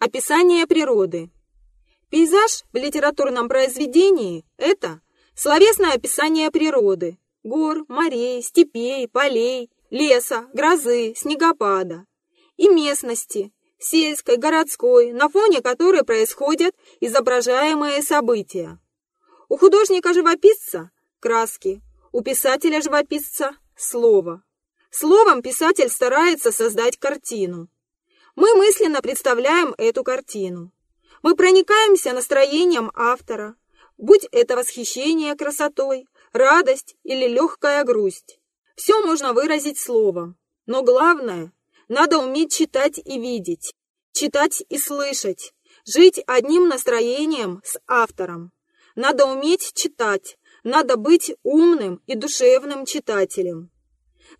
Описание природы. Пейзаж в литературном произведении – это словесное описание природы, гор, морей, степей, полей, леса, грозы, снегопада и местности, сельской, городской, на фоне которой происходят изображаемые события. У художника-живописца – краски, у писателя-живописца – слово. Словом писатель старается создать картину. Мы мысленно представляем эту картину. Мы проникаемся настроением автора, будь это восхищение красотой, радость или легкая грусть. Все можно выразить словом, но главное, надо уметь читать и видеть, читать и слышать, жить одним настроением с автором. Надо уметь читать, надо быть умным и душевным читателем.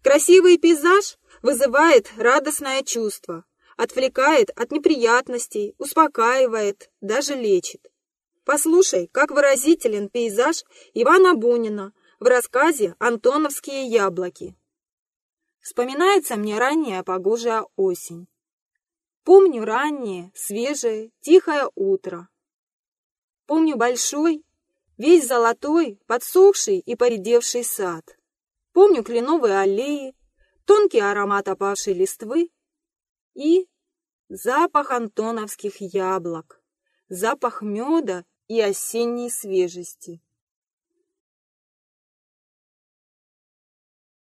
Красивый пейзаж вызывает радостное чувство, отвлекает от неприятностей, успокаивает, даже лечит. Послушай, как выразителен пейзаж Ивана Бунина в рассказе «Антоновские яблоки». Вспоминается мне ранняя погожая осень. Помню раннее, свежее, тихое утро. Помню большой, весь золотой, подсохший и поредевший сад. Помню кленовые аллеи, тонкий аромат опавшей листвы и запах антоновских яблок, запах меда и осенней свежести.